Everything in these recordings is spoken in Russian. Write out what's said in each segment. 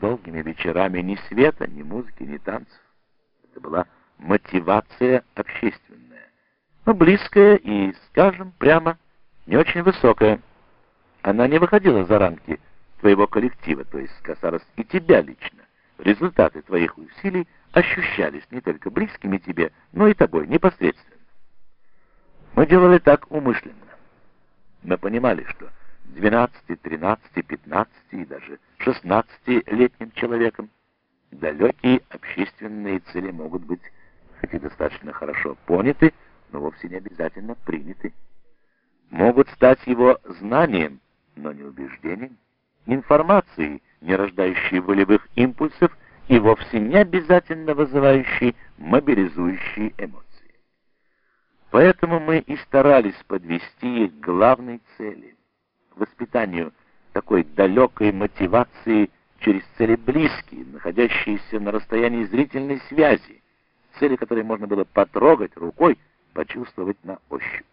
долгими вечерами ни света, ни музыки, ни танцев. Это была мотивация общественная, но близкая и, скажем прямо, не очень высокая. Она не выходила за рамки твоего коллектива, то есть касалась и тебя лично. Результаты твоих усилий ощущались не только близкими тебе, но и тобой непосредственно. Мы делали так умышленно. Мы понимали, что 12, 13, 15 и даже 16-летним человеком далекие общественные цели могут быть хоть и достаточно хорошо поняты, но вовсе не обязательно приняты. Могут стать его знанием, но не убеждением, информацией, не рождающей волевых импульсов и вовсе не обязательно вызывающей мобилизующие эмоции. Поэтому мы и старались подвести их к главной цели — воспитанию такой далекой мотивации через цели близкие, находящиеся на расстоянии зрительной связи, цели, которые можно было потрогать рукой, почувствовать на ощупь.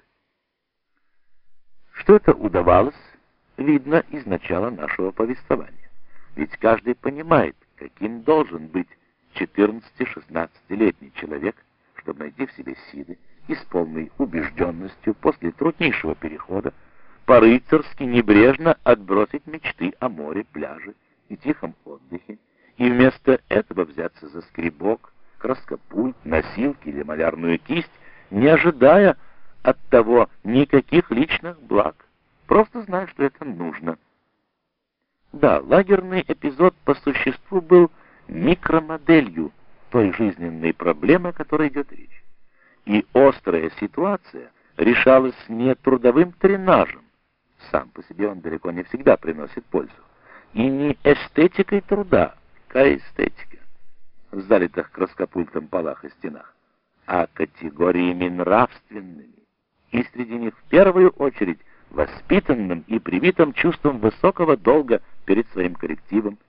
Что это удавалось, видно из начала нашего повествования. Ведь каждый понимает, каким должен быть 14-16-летний человек, чтобы найти в себе силы и с полной убежденностью после труднейшего перехода по-рыцарски небрежно отбросить мечты о море, пляже и тихом отдыхе, и вместо этого взяться за скребок, краскопульт, носилки или малярную кисть, не ожидая от того никаких личных благ, просто зная, что это нужно. Да, лагерный эпизод по существу был микромоделью той жизненной проблемы, о которой идет речь. И острая ситуация решалась не трудовым тренажем, сам по себе он далеко не всегда приносит пользу, и не эстетикой труда, какая эстетика, в залитых краскопультом полах и стенах, а категориями нравственными, и среди них в первую очередь воспитанным и привитым чувством высокого долга перед своим коллективом,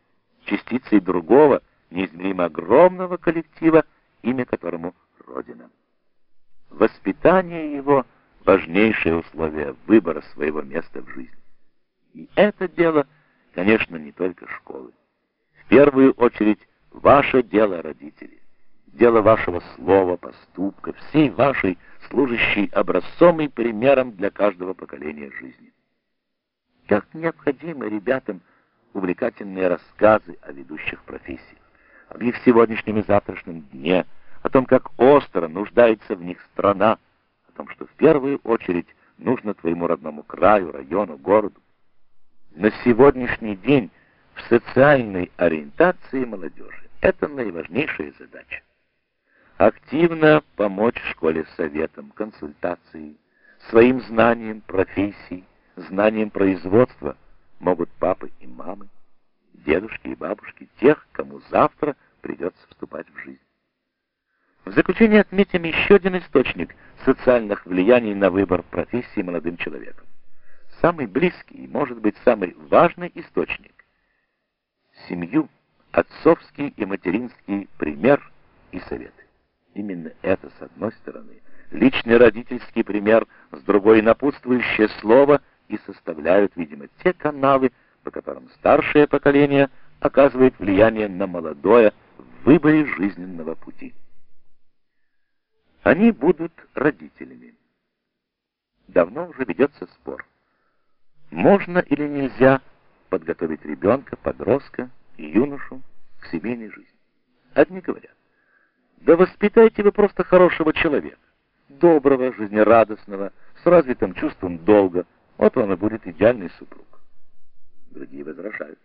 частицей другого, неизмеримо огромного коллектива, имя которому Родина. Воспитание его — важнейшее условие выбора своего места в жизни. И это дело, конечно, не только школы. В первую очередь, ваше дело, родители. Дело вашего слова, поступка, всей вашей служащей образцом и примером для каждого поколения жизни. Как необходимы ребятам увлекательные рассказы о ведущих профессиях, об их сегодняшнем и завтрашнем дне, о том, как остро нуждается в них страна, о том, что в первую очередь нужно твоему родному краю, району, городу. На сегодняшний день в социальной ориентации молодежи это наиважнейшая задача активно помочь школе советом, консультацией, своим знанием профессий, знанием производства могут папы и мамы, дедушки и бабушки, тех, кому завтра придется вступать в жизнь. В заключение отметим еще один источник социальных влияний на выбор профессии молодым человеком. Самый близкий и, может быть, самый важный источник – семью, отцовский и материнский пример и советы. Именно это, с одной стороны, личный родительский пример, с другой напутствующее слово и составляют, видимо, те каналы, по которым старшее поколение оказывает влияние на молодое в выборе жизненного пути. Они будут родителями. Давно уже ведется спор. Можно или нельзя подготовить ребенка, подростка юношу к семейной жизни? Одни говорят, да воспитайте вы просто хорошего человека, доброго, жизнерадостного, с развитым чувством долга. Вот вам и будет идеальный супруг. Другие возражают.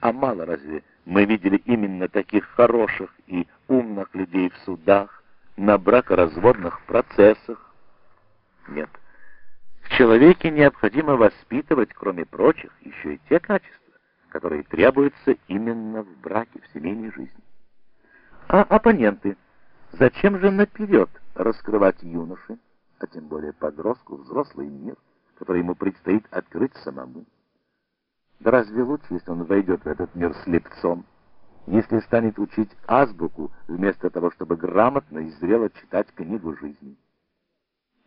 А мало разве мы видели именно таких хороших и умных людей в судах, на бракоразводных процессах? Нет. В человеке необходимо воспитывать, кроме прочих, еще и те качества, которые требуются именно в браке, в семейной жизни. А оппоненты, зачем же наперед раскрывать юноше, а тем более подростку, взрослый мир, который ему предстоит открыть самому? Да разве лучше, если он войдет в этот мир слепцом, если станет учить азбуку, вместо того, чтобы грамотно и зрело читать книгу жизни?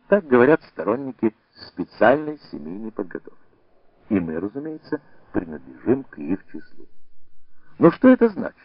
Так говорят сторонники специальной семейной подготовки. И мы, разумеется, принадлежим к их числу. Но что это значит?